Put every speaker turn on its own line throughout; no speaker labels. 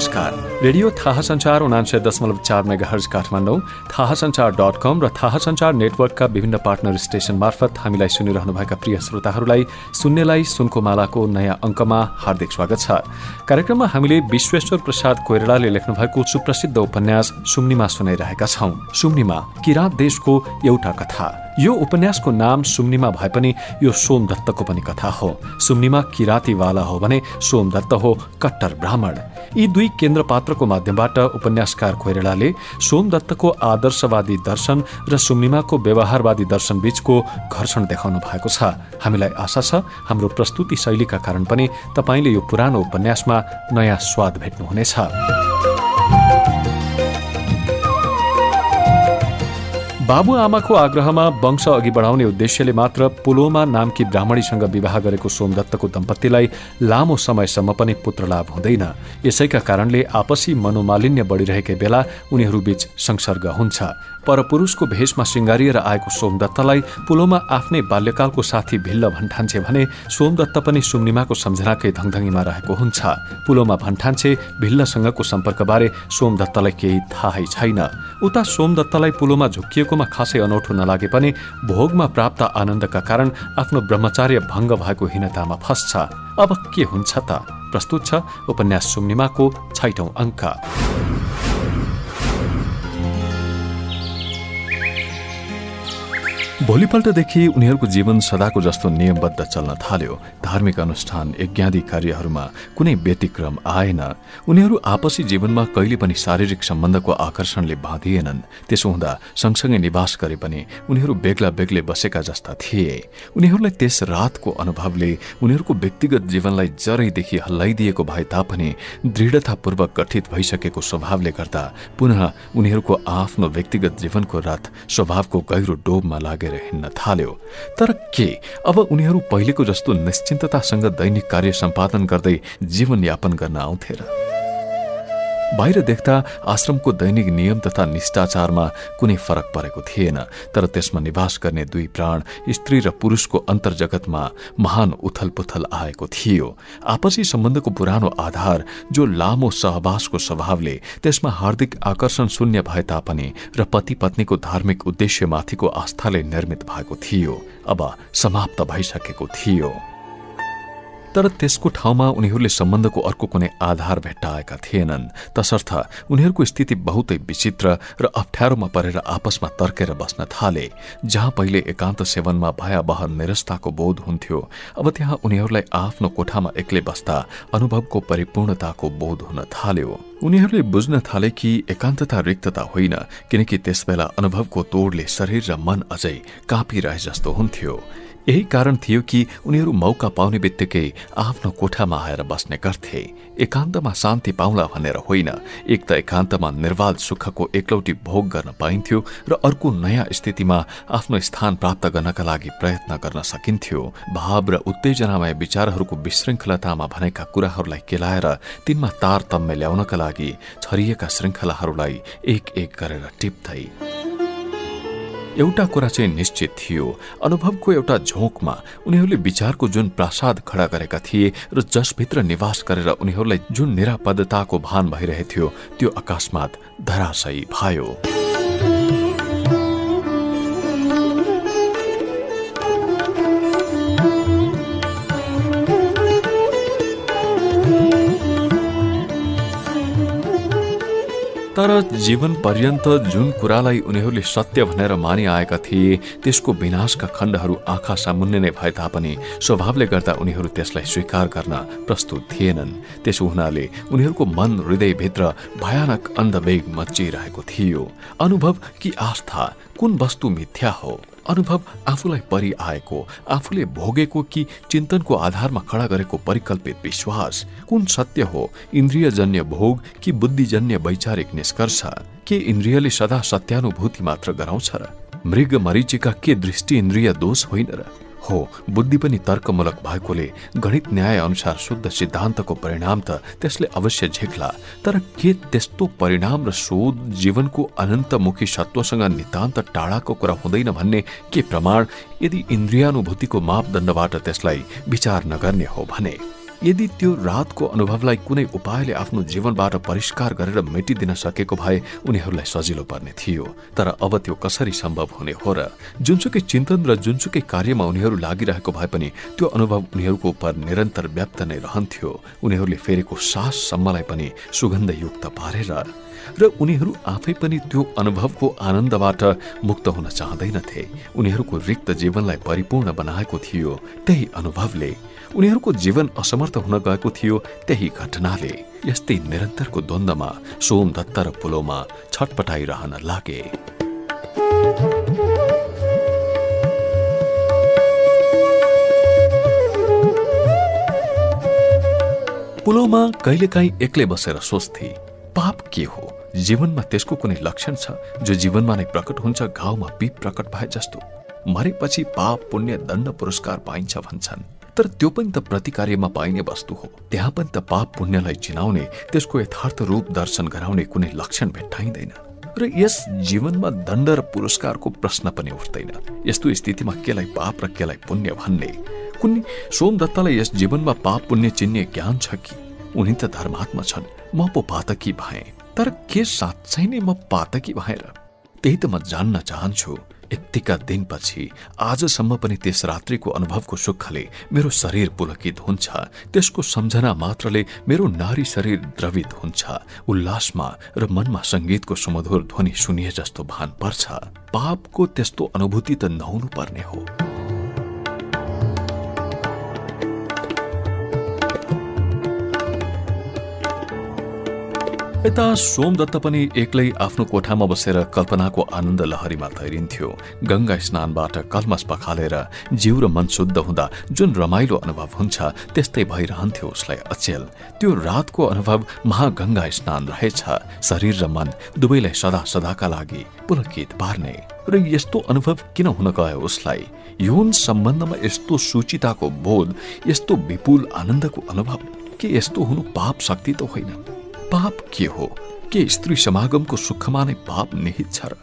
নমস্কার रेडियो थाहा संचार उनान्सय दशमलव चार मेगा हर्ज काठमाडौँ थाहा संचार डट कम र थाहा संचार नेटवर्कका विभिन्न पार्टनर स्टेशन मार्फत हामीलाई सुनिरहनुभएका प्रिय श्रोताहरूलाई सुन्नेलाई सुनको मालाको नयाँ अङ्कमा हार्दिक स्वागत छ। कार्यक्रममा हामीले विश्वेश्वर प्रसाद कोइरालाले लेख्नु भएको सुप्रसिद्ध उपन्यास सुम्निमा सुनाइरहेका छौं। सुम्निमा किराँत देशको एउटा कथा। यो उपन्यासको नाम सुम्निमा भए पनि यो सोमदत्तको पनि कथा हो। सुम्निमा किरातीवाला हो भने सोमदत्त हो कट्टर ब्राह्मण। यी दुई केन्द्र पात्रको माध्यमबाट उपन्यासकार खोइरेलाले सोमदत्तको आदर्शवादी दर्शन र सुम्निमाको व्यवहारवादी दर्शन बीचको घर्षण देखाउनु भएको छ हामीलाई आशा छ हाम्रो प्रस्तुति शैलीका कारण पनि तपाईँले यो पुरानो उपन्यासमा नयाँ स्वाद भेट्नुहुनेछ बाबुआमाको आग्रहमा वंश अघि बढाउने उद्देश्यले मात्र पुलोमा नामकी ब्राह्मणीसँग विवाह गरेको सोमदत्तको दम्पतिलाई लामो समयसम्म पनि पुत्रलाभ हुँदैन। यसैका कारणले आपसी मनोमालिन्य बढिरहेकै बेला उनीहरूबीच संसर्ग हुन्छ। परपुरुषको भेषमा सिंगारिएर आएको सोमदत्तलाई पुलोमा आफ्नै बाल्यकालको साथी भिल्ल भन्ठान्छे भने सोमदत्त पनि सुम्निमाको सम्झनाकै धङधङीमा रहेको हुन्छ। पुलोमा भन्ठान्छे भिल्लसँगको सम्पर्कबारे सोमदत्तलाई केही थाहै छैन। उता सोमदत्तलाई पुलोमा झुकिएकोमा खासै अनौठो नलागे पनि भोगमा प्राप्त आनन्दका कारण आफ्नो ब्रह्मचार्य भङ्ग भएको हीनतामा फस्छ। अब के हुन्छ त? प्रस्तुत छ उपन्यास सुम्निमाको छैटौं अङ्क। भोलिपल्टदेखि उनीहरूको जीवन सदाको जस्तो नियमबद्ध चल्न थाल्यो। धार्मिक अनुष्ठान यज्ञादि कार्यहरूमा कुनै व्यतिक्रम आएन। उनीहरू आपसी जीवनमा कहिले पनि शारीरिक सम्बन्धको आकर्षणले बाँधिएनन्। त्यसो हुँदा सँगसँगै निवास गरे पनि उनीहरू बेग्ला बेग्लै बसेका जस्ता थिए। उनीहरूलाई त्यस रातको अनुभवले उनीहरूको व्यक्तिगत जीवनलाई जरैदेखि हल्लाइदिएको भए तापनि दृढतापूर्वक गठित भइसकेको स्वभावले गर्दा पुनः उनीहरूको आफ्नो व्यक्तिगत जीवनको रथ स्वभावको गहिरो डोबमा लागे लिएर हिँड्न थाल्यो। तर के? अब उनीहरू पहिलेको जस्तो निश्चिन्ततासँग दैनिक कार्य सम्पादन गर्दै जीवनयापन गर्न आउँथे र। बाहिर देख्दा आश्रमको दैनिक नियम तथा निष्ठाचारमा कुनै फरक परेको थिएन तर त्यसमा निवास गर्ने दुई प्राण स्त्री र पुरुषको अन्तर्जगतमा महान उथल पुथल आएको थियो। आपसी सम्बन्धको पुरानो आधार जो लामो सहवासको स्वभावले त्यसमा हार्दिक आकर्षण शून्य भए तापनि र पति पत्नीको धार्मिक उद्देश्यमाथिको आस्थाले निर्मित भएको थियो अब समाप्त भइसकेको थियो। तर त्यसको ठाउँमा उनीहरूले सम्बन्धको अर्को कुनै आधार भेट्टाएका थिएनन्। तसर्थ उनीहरूको स्थिति बहुतै विचित्र र अप्ठ्यारोमा परेर आपसमा तर्केर बस्न थाले जहाँ पहिले एकान्त सेवनमा भयावह निरस्ताको बोध हुन्थ्यो। अब त्यहाँ उनीहरूलाई आफ्नो कोठामा एक्लै बस्दा अनुभवको परिपूर्णताको बोध हुन थाल्यो। उनीहरूले बुझ्न थाले कि एकान्तता रिक्तता होइन किनकि त्यसबेला अनुभवको तोडले शरीर र मन अझै काँपिरहे जस्तो हुन्थ्यो। यही कारण थियो कि उनीहरू मौका पाउने बित्तिकै आफ्नो कोठामा आएर बस्ने गर्थे। एकान्तमा शान्ति पाउला भनेर होइन। एक त एकान्तमा निर्वाल सुखको एकलौटी भोग गर्न पाइन्थ्यो र अर्को नयाँ स्थितिमा आफ्नो स्थान प्राप्त गर्नका लागि प्रयत्न गर्न सकिन्थ्यो। भाव र उत्तेजनामय विचारहरूको विशृङ्खलतामा भनेका कुराहरूलाई केलाएर तिनमा तारतम्य ल्याउनका लागि छरिएका श्रृङ्खलाहरूलाई एक एक गरेर टिप्दै एउटा कुरा चाहिँ निश्चित थियो। अनुभवको एउटा झोकमा उनीहरूले विचारको जुन प्रासाद खडा गरेका थिए र जसभित्र निवास गरेर उनीहरूलाई जुन निरापदताको भान भइरहेथ्यो त्यो अकस्मात धराशयी भयो। तर जीवन पर्यन्त जुन कुरालाई उनीहरूले सत्य भनेर मानिआएका थिए त्यसको विनाशका खण्डहरू आँखा सामुन्ने नै भए तापनि स्वभावले गर्दा उनीहरू त्यसलाई स्वीकार गर्न प्रस्तुत थिएनन्। त्यसो हुनाले उनीहरूको मन हृदयभित्र भयानक अन्धवेग मचिरहेको थियो। अनुभव कि आस्था कुन वस्तु मिथ्या हो? अनुभव आफूलाई परि आएको आफूले भोगेको कि चिन्तनको आधारमा खडा गरेको परिकल्पित विश्वास कुन सत्य हो? इन्द्रियजन्य भोग कि बुद्धिजन्य वैचारिक निष्कर्ष? के इन्द्रियले सदा सत्यानुभूति मात्र गराउँछ र? मृग मरिचिका के दृष्टि इन्द्रिय दोष होइन र? हो बुद्धि पनि तर्कमूलक भएकोले गणित न्याय अनुसार शुद्ध सिद्धान्तको परिणाम त त्यसले अवश्य झेक्ला तर के त्यस्तो परिणाम र शोध जीवनको अनन्तमुखी सत्वसँग नितान्त टाढाको कुरा हुँदैन भन्ने के प्रमाण यदि इन्द्रियानुभूतिको मापदण्डबाट त्यसलाई विचार नगर्ने हो भने? यदि त्यो रातको अनुभवलाई कुनै उपायले आफ्नो जीवनबाट परिष्कार गरेर मेटिदिन सकेको भए उनीहरूलाई सजिलो पर्ने थियो। तर अब त्यो कसरी सम्भव हुने हो र जुनसुकै चिन्तन र जुनसुकै कार्यमा उनीहरू लागिरहेको भए पनि त्यो अनुभव उनीहरूको उप निरन्तर व्याप्त नै रहन्थ्यो। उनीहरूले फेरेको साससम्मलाई पनि सुगन्धयुक्त पारेर र उनीहरू आफै पनि त्यो अनुभवको आनन्दबाट मुक्त हुन चाहँदैनथे। उनीहरूको रिक्त जीवनलाई परिपूर्ण बनाएको थियो। त्यही अनुभवले उनीहरूको जीवन असमर्थ हुन गएको थियो त्यही घटनाले। यस्तै निरन्तरको द्वन्द्वमा सोम दत्त र पुलोमा छटपटाइरहन लागे। पुलोमा कहिलेकाहीँ एक्लै बसेर सोच्थे पाप के हो? जीवनमा त्यसको कुनै लक्षण छ जो जीवनमा नै प्रकट हुन्छ घाउमा पिप प्रकट भए जस्तो? मरेपछि पाप पुण्य दण्ड पुरस्कार पाइन्छ भन्छन्। तर त्यो पनि त प्रतिकार्यमा पाइने वस्तु हो। त्यहाँ पनि त पाप पुण्यलाई चिनाउने त्यसको यथार्थ रूप दर्शन गराउने कुनै लक्षण भेट्टाइँदैन। र यस जीवनमा दण्ड र पुरस्कारको प्रश्न पनि उठ्दैन। यस्तो स्थितिमा केलाई पाप र केलाई पुण्य भन्ने? कुनै सोमदत्तलाई यस जीवनमा पाप पुण्य चिन्ने ज्ञान छ कि? उनी त धर्मात्मा छन्। म पो पातकी भए। तर के साँच्चै नै म पातकी भएर? त्यही त म जान्न चाहन्छु। यत्तिका दिनपछि आजसम्म पनि त्यस रात्रिको अनुभवको सुखले मेरो शरीर पुलकित हुन्छ। त्यसको सम्झना मात्रले मेरो नारी शरीर द्रवित हुन्छ। उल्लासमा र मनमा संगीतको सुमधुर ध्वनि सुनिए जस्तो भान पर्छ। पापको त्यस्तो अनुभूति त नहुनु पर्ने हो। यता सोमदत्त पनि एक्लै आफ्नो कोठामा बसेर कल्पनाको आनन्द लहरीमा तैरिन्थ्यो गंगा स्नानबाट कलमस पखालेर जिउ र मन शुद्ध हुँदा जुन रमाइलो अनुभव हुन्छ त्यस्तै भइरहन्थ्यो उसलाई अचेल। त्यो रातको अनुभव महागंगा स्नान रहेछ। शरीर र मन दुवैलाई सदा सदाका लागि पुलकित पार्ने। र यस्तो अनुभव किन हुन गयो उसलाई? यौन सम्बन्धमा यस्तो सुचिताको बोध यस्तो विपुल आनन्दको अनुभव के यस्तो हुनु पाप शक्ति त होइन। पाप के हो? के स्त्री समागमको सुखमा नै पाप निहित छ र?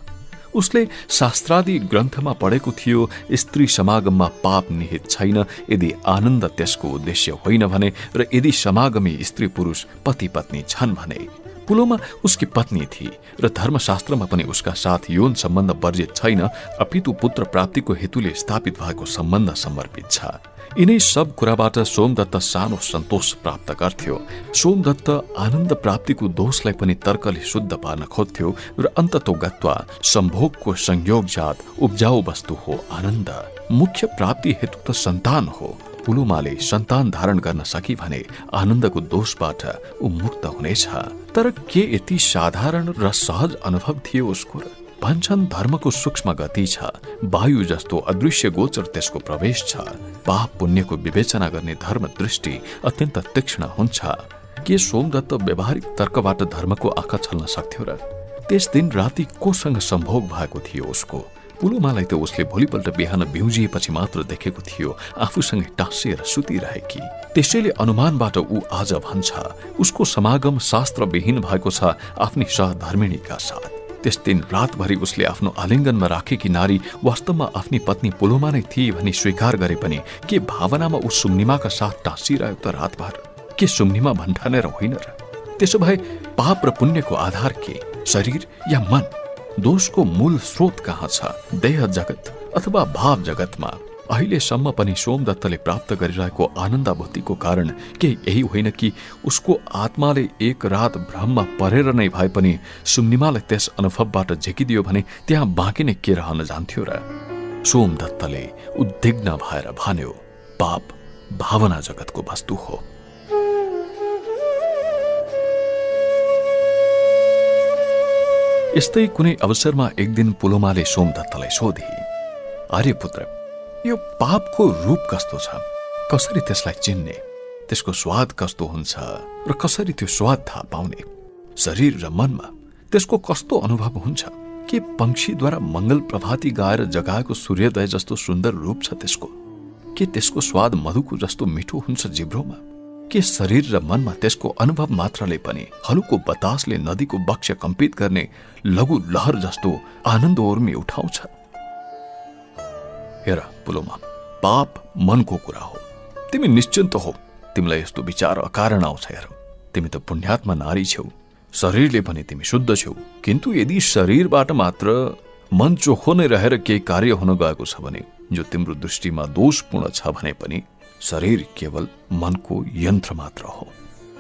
उसले शास्त्रादि ग्रन्थमा पढेको थियो स्त्री समागममा पाप निहित छैन यदि आनन्द त्यसको उद्देश्य होइन भने र यदि समागमी स्त्री पुरुष पति पत्नी छन् भने। पुलोमा उसकी पत्नी थिए र धर्मशास्त्रमा पनि उसका साथ यौन सम्बन्ध वर्जित छैन अपितु पुत्र प्राप्तिको हेतुले स्थापित भएको सम्बन्ध समर्पित छ। यिनै सब कुराबाट सोमदत्त सानो सन्तोष प्राप्त गर्थ्यो। सोमदत्त आनन्द प्राप्तिको दोषलाई पनि तर्कले शुद्ध पार्न खोज्थ्यो र अन्ततो गत्वा सम्भोगको संयोग जात उब्जाउ वस्तु हो आनन्द। मुख्य प्राप्ति हेतु त सन्तान हो। पुलुमाले सन्तान धारण गर्न सकी भने आनन्दको दोषबाट ऊ मुक्त हुनेछ। तर के यति साधारण र सहज अनुभव थियो उसको भन्छन् धर्मको सूक्ष्म गति छ। वायु जस्तो अदृश्य गोचर त्यसको प्रवेश छ। पाप पुण्यको विवेचना गर्ने धर्म दृष्टि अत्यन्त तीक्ष्ण हुन्छ। के सोमदत्त व्यावहारिक तर्कबाट धर्मको आँखा छल्न सक्थ्यो र त्यस दिन राति कोसँग सम्भोग भएको थियो उसको? पुलुमालाई त उसले भोलिपल्ट बिहान बिउजिएपछि मात्र देखेको थियो आफूसँगै टाँसिएर सुतिरहेकी। त्यसैले अनुमानबाट ऊ आज भन्छ उसको समागम शास्त्रविहीन भएको छ आफ्नी सहधर्मिणीका साथ। त्यस दिन रातभरि उसले आफ्नो आलिङ्गनमा राखेकी नारी वास्तवमा आफ्नी पत्नी पुलोमा नै थिए भनी स्वीकार गरे पनि के भावनामा ऊ सुम्निमाका साथ टाँसिरह्यो त रातभर? के सुम्निमा भन्ठानेर होइन र? त्यसो भए पाप र पुण्यको आधार के? शरीर या मन? दोषको मूल स्रोत कहाँ छ? देह जगत अथवा भाव जगतमा? अहिलेसम्म पनि सोमदत्तले प्राप्त गरिरहेको आनन्दाभूतिको कारण के यही होइन कि उसको आत्माले एक रात भ्रममा परेर नै भए पनि सुम्निमालाई त्यस अनुभवबाट झेकिदियो भने त्यहाँ बाँकी नै के रहन जान्थ्यो र? सोमदत्तले उद्विग्न भएर भन्यो पाप भावना जगतको वस्तु हो। यस्तै कुनै अवसरमा एक दिन पुलोमाले सोमदत्तलाई सोधे आर्यपुत्र यो पापको रूप कस्तो छ? कसरी त्यसलाई चिन्ने? त्यसको स्वाद कस्तो हुन्छ? र कसरी त्यो स्वाद थाहा पाउने? शरीर र मनमा त्यसको कस्तो अनुभव हुन्छ? के पंक्षीद्वारा मंगल प्रभाती गाएर जगाएको सूर्योदय जस्तो सुन्दर रूप छ त्यसको? के त्यसको स्वाद मधुको जस्तो मिठो हुन्छ जिब्रोमा? के शरीर र मनमा त्यसको अनुभव मात्रले पनि हलुको बतासले नदीको बक्ष कम्पित गर्ने लघु लहर जस्तो आनन्द उर्मी उठाउँछ? हेर पुलोमा पाप मनको कुरा हो। तिमी निश्चिन्त हो तिमीलाई यस्तो विचार अकारण आउँछ हेर। तिमी त पुण्यात्मा नारी छेउ शरीरले पनि तिमी शुद्ध छेउ। किन्तु यदि शरीरबाट मात्र मन चोखो नै रहेर केही कार्य हुन गएको छ भने जो तिम्रो दृष्टिमा दोषपूर्ण छ भने पनि शरीर केवल मनको यन्त्र मात्र हो।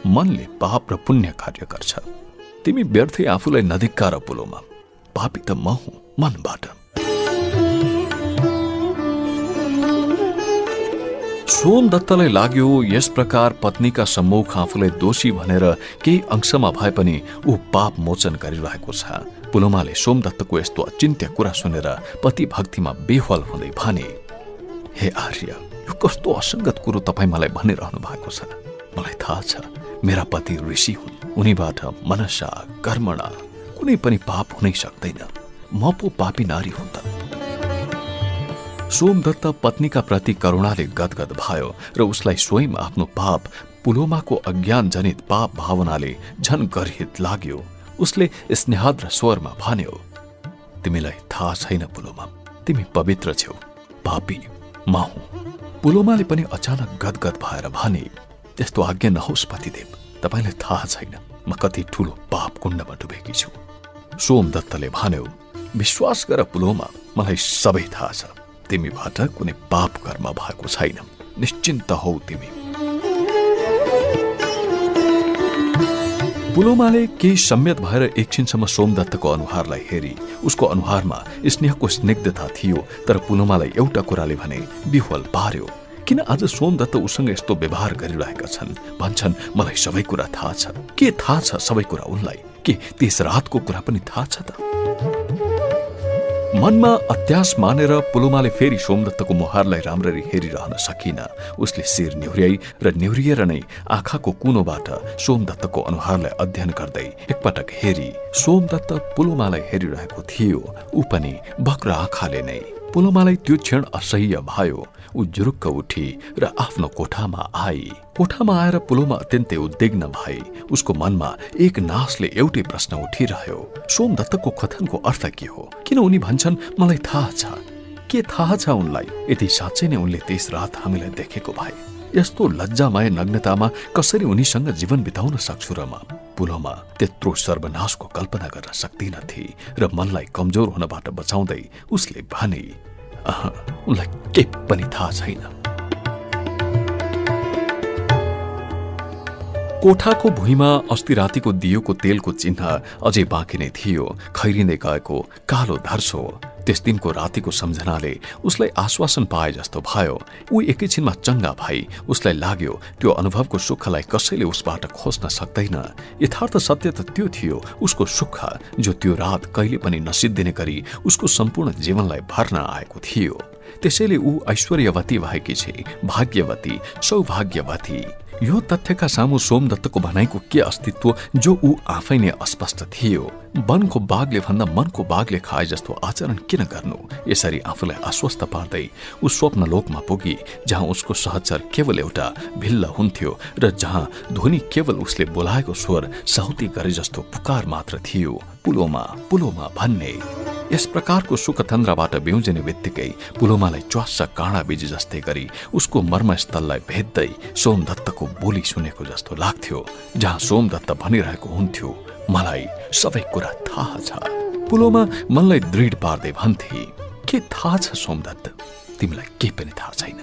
मनले पाप र पुण्य कार्य गर्छ। तिमी व्यर्थै आफूलाई नधिक्कार पुलोमा। पापी त म हुँ मनबाट। सोम दत्तलाई लाग्यो यस प्रकार पत्नीका सम्मुख आफूलाई दोषी भनेर केही अंशमा भए पनि ऊ पाप मोचन गरिरहेको छ। पुलोमाले सोमदत्तको यस्तो अचिन्त्य कुरा सुनेर पति भक्तिमा बेहल हुँदै भने हे आर्य यो कस्तो असङ्गत कुरो तपाईँ मलाई भनिरहनु भएको छ। मलाई थाहा छ मेरा पति ऋषि हुन्। उनीबाट मनसा कर्मणा कुनै पनि पाप हुनै सक्दैन। म पो पापी नारी हुन् त। सोमदत्त पत्नीका प्रति करुणाले गदगद भयो र उसलाई स्वयं आफ्नो पाप पुलोमाको अज्ञान जनित पाप भावनाले झन गर्हित लाग्यो। उसले स्नेहद्र स्वरमा भन्यो तिमीलाई थाहा छैन पुलोमा। तिमी पवित्र छेउ पापी माहु। पुलोमाले पनि अचानक गदगद भएर भने त्यस्तो आज्ञा नहोस् पतिदेव तपाईँलाई थाहा छैन। म कति ठुलो पाप कुण्डमा डुबेकी छु। सोमदत्तले भन्यो विश्वास गर पुलोमा मलाई सबै थाहा छ। तिमीबाट कुनै पाप कर्म भएको छैन। निश्चिन्त हौ तिमी। पुलोमाले केही सम्यत भएर एकछिनसम्म सोमदत्तको अनुहारलाई हेरी। उसको अनुहारमा स्नेहको स्निग्धता थियो तर पुलोमालाई एउटा कुराले भने विह्वल पार्यो। किन आज सोमदत्त उसँग यस्तो व्यवहार गरिरहेका छन्? भन्छन् मलाई सबै कुरा थाहा छ। के थाहा छ सबै कुरा उनलाई? के त्यस रातको कुरा पनि थाहा छ त? मनमा अत्यास मानेर पुलुमाले फेरि सोमदत्तको मुहारलाई राम्ररी हेरिरहन सकिन। उसले शिर निहुर्याई र निहुरिएर नै आँखाको कुनोबाट सोमदत्तको अनुहारलाई अध्ययन गर्दै एकपटक हेरी सोमदत्त पुलुमालाई हेरिरहेको थियो। ऊ पनि बक्र आँखाले नै। पुलुमालाई त्यो क्षण असह्य भयो। ऊ जुरुक्क उठी र आफ्नो कोठामा आई। कोठामा आएर पुलोमा अत्यन्तै उद्विग्न भए उसको मनमा एक नासले एउटै प्रश्न उठिरह्यो। सोमदत्तको कथनको अर्थ के हो? किन उनी भन्छन् मलाई थाहा छ। के थाहा छ उनलाई? यदि साँच्चै नै उनले त्यस रात हामीलाई देखेको भए। यस्तो लज्जामय नग्नतामा कसरी उनीसँग जीवन बिताउन सक्छु र म? पुलोमा त्यत्रो सर्वनाशको कल्पना गर्न सक्दिनथे र मनलाई कमजोर हुनबाट बचाउँदै उसले भने उनलाई के पनि थाहा छैन। कोठाको भुइँमा अस्ति रातिको दियोको तेलको चिन्ह अझै बाँकी नै थियो। खैरिँदै गएको कालो धर्सो त्यस दिनको रातिको सम्झनाले उसलाई आश्वासन पाए जस्तो भयो। ऊ एकैछिनमा चङ्गा भई उसलाई लाग्यो त्यो अनुभवको सुखलाई कसैले उसबाट खोज्न सक्दैन। यथार्थ सत्य त त्यो थियो उसको सुख जो त्यो रात कहिले पनि नसिद्धिने गरी उसको सम्पूर्ण जीवनलाई भर्न आएको थियो। त्यसैले ऊ ऐश्वर्यवती भएकी छे भाग्यवती सौभाग्यवती। यो तथ्यका सामु सोमदत्तको भनाइको के अस्तित्व जो ऊ आफै नै अस्पष्ट थियो? वनको बाघले भन्दा मनको बाघले खाए जस्तो आचरण किन गर्नु? यसरी आफूलाई आश्वस्त पार्दै ऊ स्वप्न लोकमा पुगी जहाँ उसको सहचर केवल एउटा भिल्ल हुन्थ्यो र जहाँ ध्वनि केवल उसले बोलाएको स्वर साउती गरे जस्तो पुकार मात्र थियो। पुलोमा पुलोमा भन्ने। यस प्रकारको सुखतन्द्रबाट बिउजिने बित्तिकै पुलोमालाई च्वास काँडा बिजी जस्तै गरी उसको मर्मस्थललाई भेद्दै सोमदत्तको बोली सुनेको जस्तो लाग्थ्यो जहाँ सोमदत्त भनिरहेको हुन्थ्यो मलाई सबै कुरा थाहा छ। पुलोमा मनलाई दृढ पार्दै भन्थे के थाहा छ सोमदत्त? तिमीलाई के पनि थाहा छैन।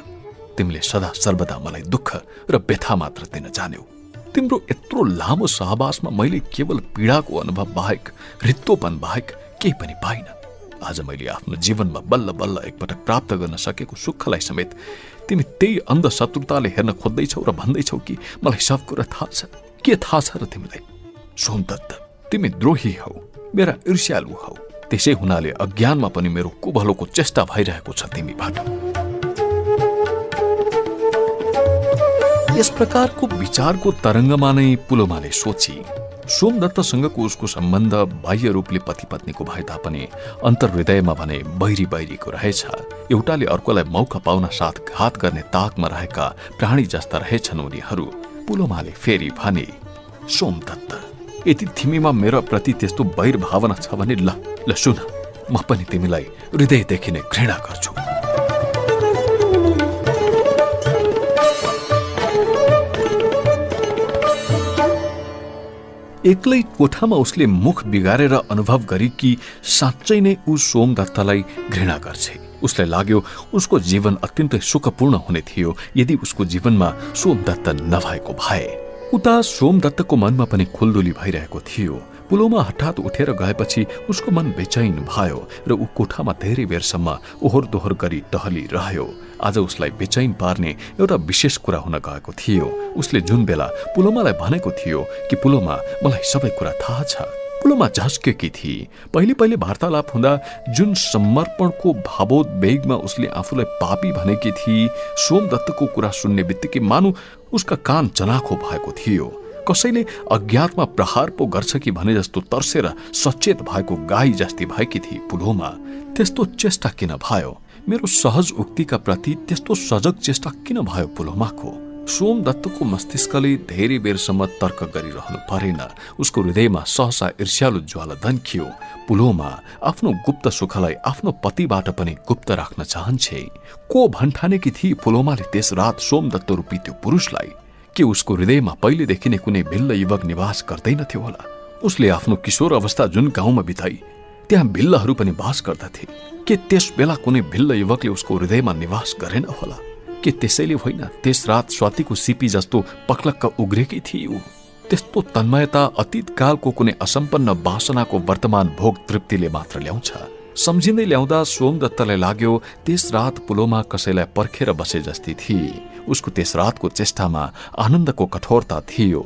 तिमीले सदा सर्वदा मलाई दुःख र व्यथा मात्र दिन जान्यौ। तिम्रो यत्रो लामो सहवासमा मैले केवल पीडाको अनुभव बाहेक रित्तोपन बाहेक केही पनि पाइन। आज मैले आफ्नो जीवनमा बल्ल बल्ल एकपटक प्राप्त गर्न सकेको सुखलाई समेत तिमी त्यही अन्ध शत्रुताले हेर्न खोज्दैछौ र भन्दैछौ कि मलाई सब कुरा थाहा छ। के थाहा छ र तिमीलाई? सोमदत्त तिमी द्रोही हौ मेरा ईर्ष्यालु हौ। त्यसै हुनाले अज्ञानमा पनि मेरो कुभलोको चेष्टा भइरहेको छ तिमीबाट। यस प्रकारको विचारको तरङ्गमा नै पुलोमाले सोची। सोमदत्तसँगको उसको सम्बन्ध बाह्य रूपले पति पत्नीको भए तापनि अन्तर्हृदयमा भने बैरी बैरीको रहेछ। एउटाले अर्कोलाई मौका पाउन साथ घात गर्ने ताकमा रहेका प्राणी जस्ता रहेछन् उनीहरू। पुलोमाले फेरि भने सोमदत्त यदि तिमीमा मेरो प्रति त्यस्तो भावना छ भने ल ल सुन। म पनि तिमीलाई हृदयदेखि नै घृणा गर्छु। एक्लै कोठामा उसले मुख बिगारेर अनुभव गरी कि साँच्चै नै ऊ सोमदत्तलाई घृणा गर्छे। उसलाई लाग्यो उसको जीवन अत्यन्तै सुखपूर्ण हुने थियो यदि उसको जीवनमा सोमदत्त नभएको भए। उता सोमदत्तको मनमा पनि खुल्दुली भइरहेको थियो। पुलोमा हठात उठेर गएपछि उसको मन बेचैन भयो र ऊ कोठामा धेरै बेरसम्म ओहोर दोहोर गरी टहली रह्यो आज उसलाई बेचैन पार्ने एउटा विशेष कुरा हुन गएको थियो। उसले जुन बेला पुलोमालाई भनेको थियो कि पुलोमा मलाई सबै कुरा थाहा छ। पुलोमा झस्केकी थिए पहिले पहिले वार्तालाप हुँदा जुन समर्पणको भावोद्वेगमा उसले आफूलाई पापी भनेकी थिए सोमदत्तको कुरा सुन्ने बित्तिकै मानु उसका कान चनाखो भएको थियो। कसैले अज्ञातमा प्रहार पो गर्छ कि भने जस्तो तर्सेर सचेत भएको गाई जस्ती भएकी थिए पुलोमा। त्यस्तो चेष्टा किन भयो? मेरो सहज उक्तिका प्रति त्यस्तो सजग चेष्टा किन भयो पुलोमाको? सोम दत्तको मस्तिष्कले धेरै बेरसम्म तर्क गरिरहनु परेन। उसको हृदयमा सहसा ईर्ष्यालु ज्वाला धन्कियो पुलोमा आफ्नो गुप्त सुखलाई आफ्नो पतिबाट पनि गुप्त राख्न चाहन्छे। को भन्ठानेकी थिए पुलोमाले त्यस रात सोम दत्त रूपी त्यो पुरुषलाई? के उसको हृदयमा पहिलेदेखि नै कुनै भिल्ल युवक निवास गर्दैनथ्यो होला? उसले आफ्नो किशोर अवस्था जुन गाउँमा बिताई त्यहाँ भिल्लहरू पनि बास गर्दथे। के त्यस बेला कुनै भिल्ल युवकले उसको हृदयमा निवास गरेन होला? के त्यसैले होइन त्यस रात स्वातिको सिपी जस्तो पक्लक्क उग्रेकी ऊ त्यस्तो तन्मयता अतीत कालको कुनै असम्पन्न वासनाको वर्तमान भोग तृप्तिले मात्र ल्याउँछ। सम्झिँदै ल्याउँदा सोमदत्तलाई लाग्यो त्यस रात पुलोमा कसैलाई पर्खेर बसे जस्ती थिए। उसको त्यस रातको चेष्टामा आनन्दको कठोरता थियो।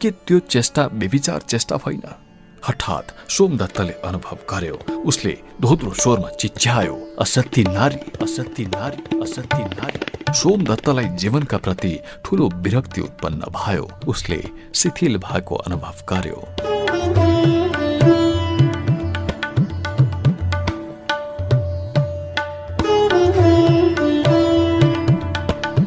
के त्यो चेष्टा बेविचार चेष्टा होइन हठात सोमदत्तले अनुभव गर्यो। उसले धोद्रो स्वरमा चिच्यायो असत्य नारी असत्य नारी असत्य नारी। सोमदत्तलाई जीवनका प्रति ठूलो विरक्ति उत्पन्न भयो। उसले शिथिल भएको अनुभव गर्यो।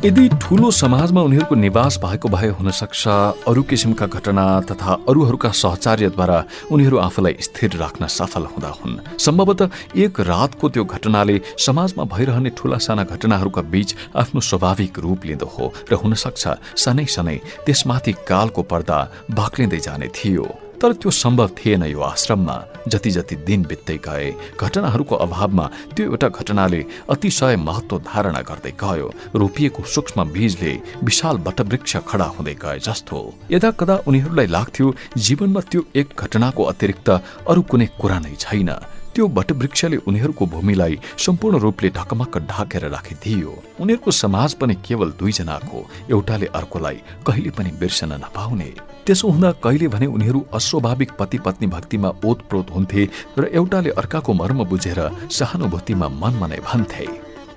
यदि ठूलो समाजमा उनीहरूको निवास भएको भए हुन सक्छ अरू किसिमका घटना तथा अरूहरूका सहचार्यद्वारा उनीहरू आफूलाई स्थिर राख्न सफल हुँदा हुन्। सम्भवतः एक रातको त्यो घटनाले समाजमा भइरहने ठूला साना घटनाहरूका बीच आफ्नो स्वाभाविक रूप लिँदो हो र हुन सक्छ सनै सनै त्यसमाथि कालको पर्दा बाक्लिँदै जाने थियो। तर त्यो सम्भव थिएन यो आश्रममा। जति जति दिन बित्दै गए घटनाहरूको अभावमा त्यो एउटा घटनाले अतिशय महत्व धारणा गर्दै गयो। रोपिएको सूक्ष्म बीजले विशाल वटवृक्ष खडा हुँदै गए जस्तो। यदा कदा उनीहरूलाई लाग्थ्यो जीवनमा त्यो एक घटनाको अतिरिक्त अरू कुनै कुरा नै छैन। त्यो वटवृक्षले उनीहरूको भूमिलाई सम्पूर्ण रूपले ढकमक्क ढाकेर राखिदियो। उनीहरूको समाज पनि केवल दुईजनाको एउटाले अर्कोलाई कहिले पनि बिर्सन नपाउने। त्यसो हुँदा कहिले भने उनीहरू अस्वाभाविक पति पत्नी भक्तिमा ओतप्रोत हुन्थे र एउटाले अर्काको मर्म बुझेर सहानुभूतिमा मनमा नै भन्थे।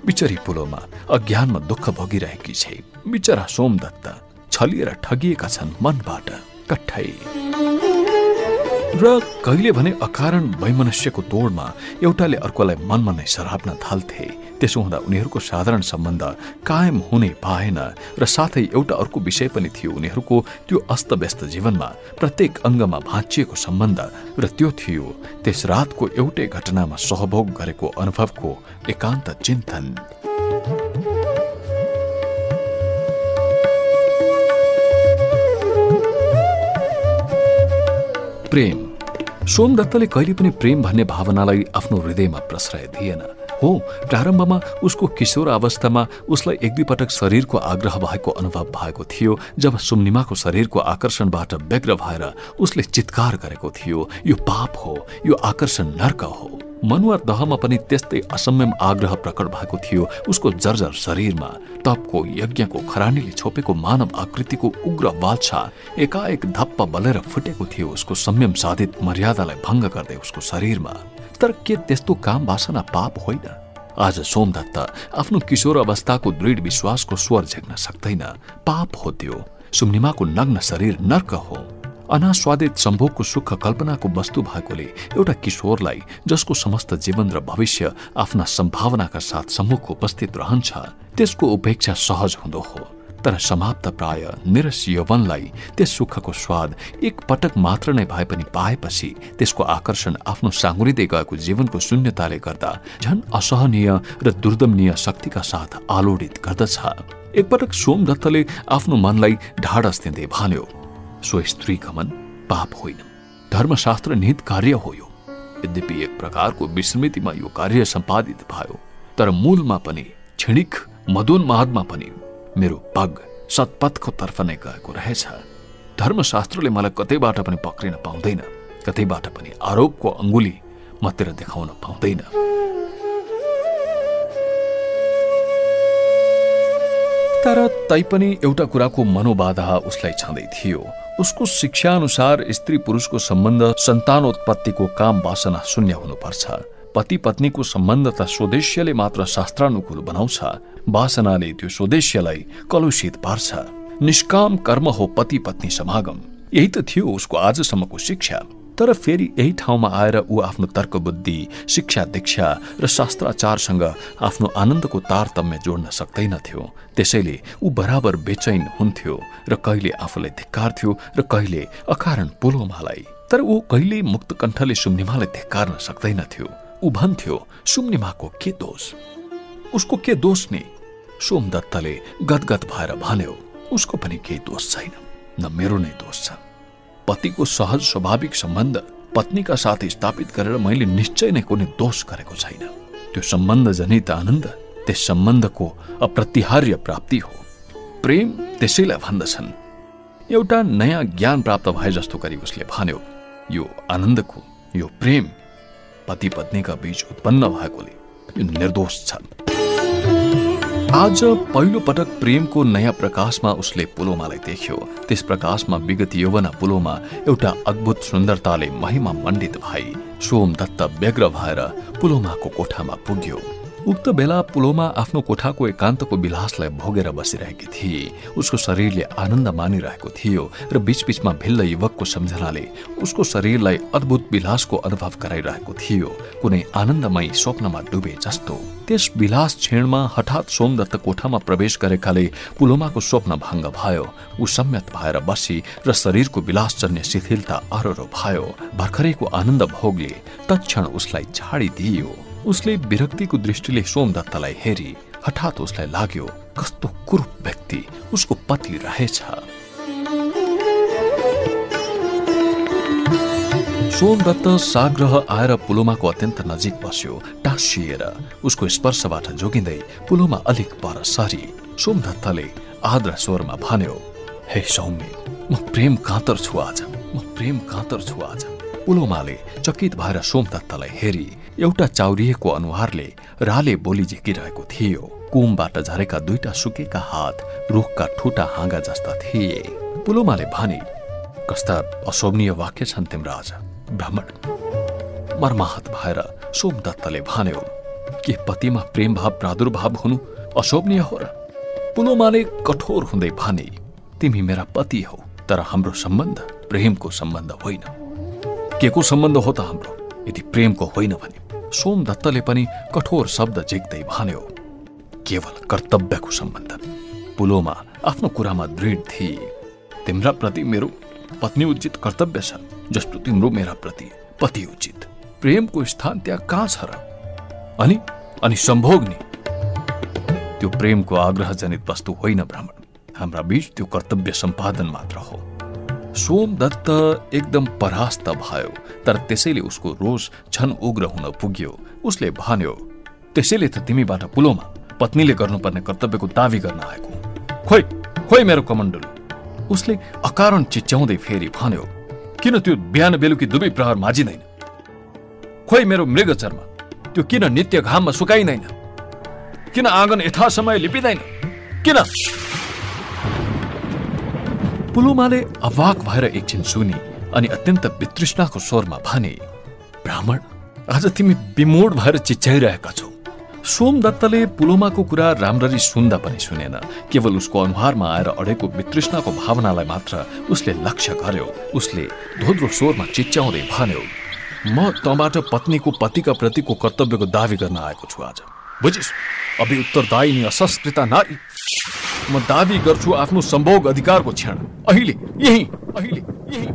बिचरी पुलोमा अज्ञानमा दुःख भोगिरहेकी छे। बिचरा सोमदत्त छलिएर ठगिएका छन् मनबाट। कठै र कहिले भने अकारण वैमनस्यको तोडमा एउटाले अर्कोलाई मनमा नै सराप्न थाल्थे। त्यसो हुँदा उनीहरूको साधारण सम्बन्ध कायम हुने पाएन र साथै एउटा अर्को विषय पनि थियो उनीहरूको त्यो अस्तव्यस्त जीवनमा प्रत्येक अङ्गमा भाँचिएको सम्बन्ध र त्यो थियो त्यस रातको एउटै घटनामा सहभोग गरेको अनुभवको एकान्त चिन्तन। प्रेम। सोमदत्तले कहिले पनि प्रेम भन्ने भावनालाई आफ्नो हृदयमा प्रश्रय दिएन। हो प्रारम्भमा उसको किशोर अवस्थामा उसलाई एक दुई पटक शरीरको आग्रह भएको अनुभव भएको थियो जब सुम्निमाको शरीरको आकर्षणबाट व्यग्र भएर उसले चित्कार गरेको थियो यो पाप हो यो आकर्षण नर्क हो। मनुवार दहमा पनि त्यस्तै असम्यम आग्रह प्रकट भएको थियो उसको जर्जर शरीरमा। तपको यज्ञको खरानीले छोपेको मानव आकृतिको उग्र बाछा एकाएक धप्प बलेर फुटेको थियो उसको संयम साधित मर्यादालाई भङ्ग गर्दै उसको शरीरमा। तर के त्यस्तो काम वासना पाप होइन। आज सोमदत्त आफ्नो किशोर अवस्थाको दृढ विश्वासको स्वर झेक्न सक्दैन। पाप हो त्यो। सुम्निमाको नग्न शरीर नर्क हो। अनास्वादित सम्भोगको सुख कल्पनाको वस्तु भएकोले एउटा किशोरलाई जसको समस्त जीवन र भविष्य आफ्ना सम्भावनाका साथ सम्मुख उपस्थित रहन्छ त्यसको उपेक्षा सहज हुँदो हो। तर समाप्त प्राय निरस यौवनलाई त्यस सुखको स्वाद एक पटक मात्र नै भए पनि पाएपछि त्यसको आकर्षण आफ्नो साँगुरिँदै गएको जीवनको शून्यताले गर्दा झन असहनीय र दुर्दमनीय शक्तिका साथ आलोडित गर्दछ। एकपटक सोमदत्तले आफ्नो मनलाई ढाडस दिँदै भन्यो सो स्त्री गमन पाप होइन धर्मशास्त्र निहित कार्य हो यो। यद्यपि एक प्रकारको विस्मृतिमा यो कार्य सम्पादित भयो तर मूलमा पनि क्षणिक मदोन्मादमा पनि मेरो पग सतपथको तर्फ नै गएको रहेछ। धर्मशास्त्रले मलाई कतैबाट पनि पक्रिन पाउँदैन कतैबाट पनि आरोपको अङ्गुली मतिर देखाउन पाउँदैन। तर तैपनि एउटा कुराको मनोबाधा उसलाई छँदै थियो। उसको शिक्षा अनुसार स्त्री पुरुषको सम्बन्ध सन्तानोत्पत्तिको काम वासना शून्य हुनुपर्छ। पति पत्नीको सम्बन्ध त स्वदेश्यले मात्र शास्त्रानुकूल बनाउँछ। वासनाले त्यो स्वदेश्यलाई कलुषित पार्छ। निष्काम कर्म हो पति पत्नी समागम। यही त थियो उसको आजसम्मको शिक्षा। तर फेरि यही ठाउँमा आएर ऊ आफ्नो तर्क बुद्धि शिक्षा दीक्षा र शास्त्राचारसँग आफ्नो आनन्दको तारतम्य जोड्न सक्दैनथ्यो त्यसैले ऊ बराबर बेचैन हुन्थ्यो र कहिले आफूलाई धिक्कार्थ्यो र कहिले अकारण पुलोमालाई। तर ऊ कहिले मुक्त कण्ठले सुम्निमालाई धिक्कार्न सक्दैनथ्यो ऊ भन्थ्यो सुम्निमाको के दोष? उसको के दोष नि? सोमदत्तले गदगद भएर भन्यो उसको पनि केही दोष छैन न मेरो नै दोष छ। पतिको सहज स्वाभाविक सम्बन्ध पत्नीका साथ स्थापित गरेर मैले निश्चय नै कुनै दोष गरेको छैन। त्यो सम्बन्ध जनित आनन्द त्यस सम्बन्धको अप्रतिहार्य प्राप्ति हो। प्रेम त्यसैलाई भन्दछन्। एउटा नयाँ ज्ञान प्राप्त भए जस्तो गरी उसले भन्यो यो आनन्दको यो प्रेम पति पत्नीका बीच उत्पन्न भएकोले यो निर्दोष छ आज पहिलो पटक प्रेमको नयाँ प्रकाशमा उसले पुलोमालाई देख्यो। त्यस प्रकाशमा विगत यौवना पुलोमा एउटा अद्भुत सुन्दरताले महिमा मण्डित भई सोम दत्त व्यग्र भएर पुलोमाको कोठामा पुग्यो। उक्त बेला पुलोमा आफ्नो कोठाको एकान्तको विलासलाई भोगेर बसिरहेकी थिए। उसको शरीरले आनन्द मानिरहेको थियो र बीचबीचमा भिल्ल युवकको सम्झनाले उसको शरीरलाई अद्भुत विलासको अनुभव गराइरहेको थियो कुनै आनन्दमय स्वप्नमा डुबे जस्तो। त्यस विलास क्षणमा हठात सोमदत्त कोठामा प्रवेश गरेकाले पुलोमाको स्वप्न भङ्ग भयो। ऊ सम्यत भएर बसी र शरीरको विलासजन्य शिथिलता अरो भयो। भर्खरैको आनन्द भोगले तत्क्षण उसलाई छाडिदियो उसले विरक्तिको दृष्टिले सोमदत्तलाई हेरी हठात उसलाई लाग्यो कस्तो कुरूप व्यक्ति उसको पति रहेछ। सोमदत्त साग्रह आएर पुलोमाको अत्यन्त नजिक बस्यो टाँसिएर उसको स्पर्शबाट जोगिँदै पुलोमा अलिक पर सरी। सोमदत्तले आद्र स्वरमा भन्यो हे सौम्य म प्रेम कातर छु आज म प्रेम कातर छु आज। पुलोमाले चकित भएर सोमदत्तलाई हेरी एउटा चाउरिएको अनुहारले राले बोली झिकिरहेको थियो। कुमबाट झरेका दुईटा सुकेका हात रुखका ठुटा हाँगा जस्ता थिए। पुलोमाले भने कस्ता अशोभनीय वाक्य छन् तिम्रा आज भ्रमण मर्माहत भएर सोमदत्तले भन्यो के पतिमा प्रेम भाव प्रादुर्भाव हुनु अशोभनीय हो र? पुलोमाले कठोर हुँदै भने तिमी मेरा पति हौ तर हाम्रो सम्बन्ध प्रेमको सम्बन्ध होइन। के को सम्बन्ध हो त हाम्रो? यदि प्रेमको होइन भने सोमदत्तले पनि कठोर शब्द झिक्दै भन्यो केवल कर्तव्यको सम्बन्ध। पुलोमा आफ्नो कुरामा दृढ थिए तिम्रा प्रति मेरो पत्नी उचित कर्तव्य छ जस्तो तिम्रो मेरा प्रति पति उचित। प्रेमको स्थान त्यहाँ कहाँ छ र? अनि अनि सम्भोग नि। त्यो प्रेमको आग्रह जनित वस्तु होइन ब्राह्मण। हाम्रा बीच त्यो कर्तव्य सम्पादन मात्र हो। सोमदत्त एकदम परास्त भयो तर त्यसैले उसको रोष छन उग्र हुन पुग्यो। उसले भन्यो त्यसैले त तिमीबाट पुलोमा पत्नीले गर्नुपर्ने कर्तव्यको दावी गर्न आएको खोइ खोइ मेरो कमण्डल! उसले अकारण चिच्याउँदै फेरि भन्यो किन त्यो बिहान बेलुकी दुवै प्रहर माझिँदैन? खोइ मेरो मृग चर्म त्यो किन नित्य घाममा सुकाइँदैन? किन आँगन यथा समय लिपिँदैन? किन पुलुमाले अवाक भएर एकछिन सुनि अनि अत्यन्त वितृष्णाको स्वरमा भने ब्राह्मण आज तिमी विमोड भएर चिच्याइरहेका छौ। सोमदत्तले पुलोमाको कुरा राम्ररी सुन्दा पनि सुनेन। केवल उसको अनुहारमा आएर अडेको वितृष्णाको भावनालाई मात्र उसले लक्ष्य गर्यो। उसले धोद्रो स्वरमा चिच्याउँदै भन्यो म तँबाट पत्नीको पतिका प्रतिको कर्तव्यको दावी गर्न आएको छु आज। बुझिस् अभि उत्तरदायिनी असंस्कृता नारी। म दावी गर्छु आफ्नो सम्भोग अधिकारको क्षण। अहिले यही अहिले यही।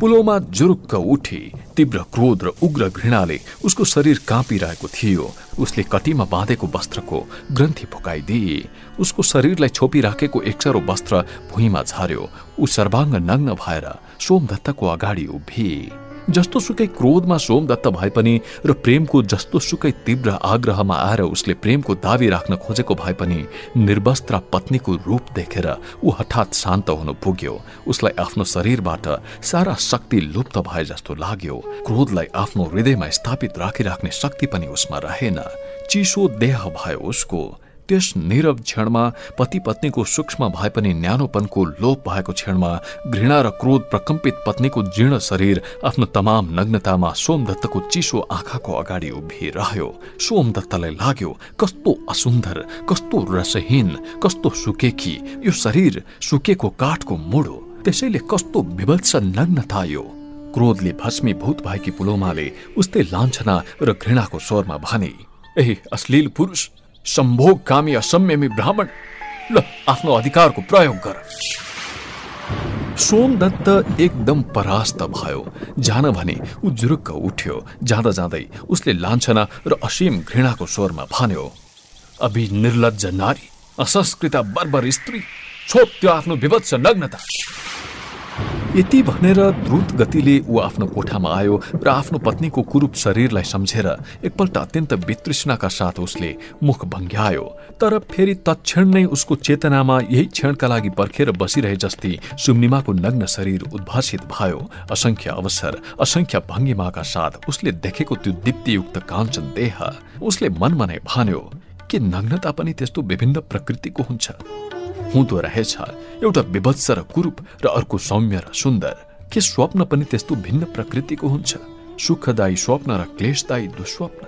पुलोमा जुरुक्क उठे तीव्र क्रोध र उग्र घृणाले उसको शरीर काँपिरहेको थियो। उसले कटीमा बाँधेको वस्त्रको ग्रन्थि फुकाइदिए। उसको शरीरलाई छोपिराखेको एकचरो वस्त्र भुइँमा झर्यो ऊ सर्वाङ्ग नग्न भएर सोमदत्तको अगाडि उभिए। जस्तो सुकै क्रोधमा सोमदत्त भए पनि र प्रेमको जस्तो सुकै तीव्र आग्रहमा आएर उसले प्रेमको दावी राख्न खोजेको भए पनि निर्वस्त्र पत्नीको रूप देखेर ऊ हठात शान्त हुन पुग्यो उसलाई आफ्नो शरीरबाट सारा शक्ति लुप्त भए जस्तो लाग्यो क्रोधलाई आफ्नो हृदयमा स्थापित राखिराख्ने शक्ति पनि उसमा रहेन चिसो देह भयो उसको त्यस निरव क्षणमा पति पत्नीको सूक्ष्म भए पनि न्यानोपनको लोप भएको क्षणमा घृणा र क्रोध प्रकम्पित पत्नीको जीर्ण शरीर आफ्नो तमाम नग्नतामा सोमदत्तको चिसो आँखाको अगाडि उभिरह्यो। सोमदत्तलाई लाग्यो कस्तो असुन्दर कस्तो रसहीन कस्तो सुकेकी यो शरीर सुकेको काठको मुडो त्यसैले कस्तो विभत्स नग्नता यो क्रोधले भस्मीभूत भएकी पुलोमाले उस्तै लान्छना र घृणाको स्वरमा भने ए अश्लील पुरुष सम्भोगकामी असम्यमी ब्राह्मण। ल आफ्नो अधिकारको प्रयोग गर। सोमदत्त एकदम परास्त भयो। जान भने ऊ जुरुक्क उठ्यो। जाँदा जाँदै उसले लान्छना र असीम घृणाको स्वरमा भन्यो अभि निर्लज नारी असंस्कृत बर्बर स्त्री छोप त्यो आफ्नो विभत्स नग्नता। यति भनेर द्रुत गतिले ऊ आफ्नो कोठामा आयो र आफ्नो पत्नीको कुरूप शरीरलाई सम्झेर एकपल्ट अत्यन्त वितृष्णाका साथ उसले मुख भङ्ग्यायो। तर फेरि तत्क्षण नै उसको चेतनामा यही क्षणका लागि पर्खेर बसिरहे जस्तै सुम्निमाको नग्न शरीर उद्भासित भयो। असंख्य अवसर असंख्य भङ्गिमाका साथ उसले देखेको त्यो दीप्तियुक्त काञ्चन देह। उसले मनमा नै भन्यो के नग्नता पनि त्यस्तो विभिन्न प्रकृतिको हुन्छ? हुँदो रहेछ। एउटा विभत्स र कुरूप र अर्को सौम्य र सुन्दर। के स्वप्न पनि त्यस्तो भिन्न प्रकृतिको हुन्छ? सुखदायी स्वप्न र क्लेशदायी दुस्वप्न।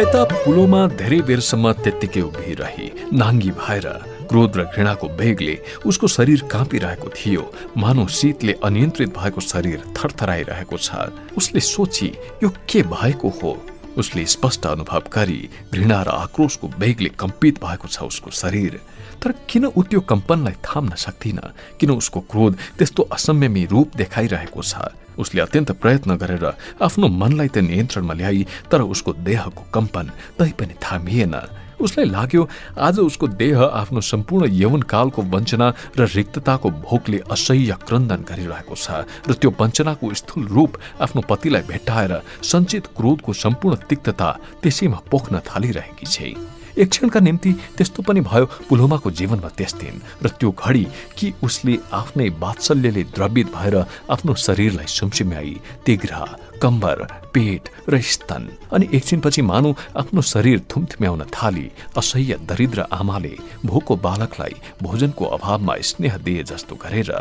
यता पुलोमा धेरै बेरसम्म त्यत्तिकै उभिरहे। नाङ्गी भएर क्रोध र घृणाको वेगले उसको शरीर काँपिरहेको थियो। मानव शीतले अनियन्त्रित भएको शरीर थरथराइरहेको छ। उसले सोची यो के भएको हो? उसले स्पष्ट अनुभव गरी घृणा र आक्रोशको वेगले कम्पित भएको छ उसको शरीर। तर किन ऊ त्यो कम्पनलाई थाम्न सक्दिन? किन उसको क्रोध त्यस्तो असम्यमी रूप देखाइरहेको छ? उसले अत्यन्त प्रयत्न गरेर आफ्नो मनलाई त नियन्त्रणमा ल्याई तर उसको देहको कम्पन तै पनि थामिएन। उसलाई लाग्यो आज उसको देह आफ्नो सम्पूर्ण यौवनकालको वञ्चना र रिक्तताको भोकले असह्य क्रन्दन गरिरहेको छ र त्यो वञ्चनाको स्थूल रूप आफ्नो पतिलाई भेट्टाएर सञ्चित क्रोधको सम्पूर्ण तिक्तता त्यसैमा पोख्न थालिरहेकी छे। एक क्षणका निम्ति त्यस्तो पनि भयो पुलोमाको जीवनमा त्यस दिन र त्यो घडी कि उसले आफ्नै वात्सल्यले द्रवित भएर आफ्नो शरीरलाई सुमसुम्याई तिग्रा कम्बर पेट र स्तन अनि एकछिनपछि मानु आफ्नो शरीर थुम्थुम्याउन थाली असह्य दरिद्र आमाले भोको बालकलाई भोजनको अभावमा स्नेह दिए जस्तो गरेर।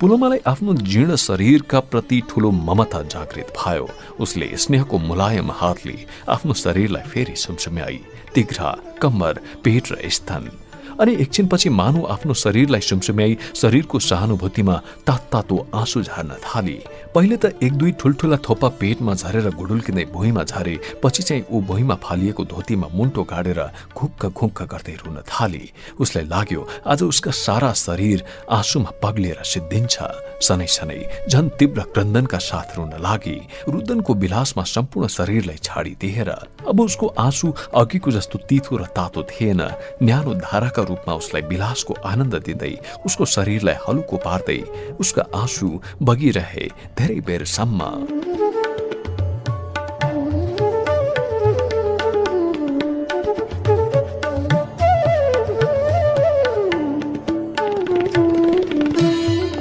पुलोमालाई आफ्नो जीर्ण शरीरका प्रति ठूलो ममता जागृत भयो। उसले स्नेहको मुलायम हातले आफ्नो शरीरलाई फेरि सुमसुम्याई तिघ्रा कमर पेट र स्तन। अनि एकछिनपछि मानु आफ्नो शरीरलाई सुमसुम्याई शरीरको सहानुभूतिमा तात तातो आँसु झार्न थाली। पहिले त एक दुई ठुल्ठुला थोपा पेटमा झरेर गुडुल्किँदै भुइँमा झरे पछि चाहिँ ऊ भुइँमा फालिएको धोतीमा मुन्टो गाडेर घुक्क घुक्क गर्दै रुन थाली। उसलाई लाग्यो आज उसका सारा शरीर आँसुमा पग्लिएर सिद्धिन्छ। सनै सनै झन तीव्र क्रन्दनका साथ रुन लागि। रुदनको विलासमा सम्पूर्ण शरीरलाई छाडिदिएर अब उसको आँसु अघिको जस्तो तिथो र तातो थिएन। न्यानो धाराका रूपमा उसलाई विलासको आनन्द दिँदै उसको शरीरलाई हलुको पार्दै उसका आँसु बगिरहे धेरै बेरसम्म।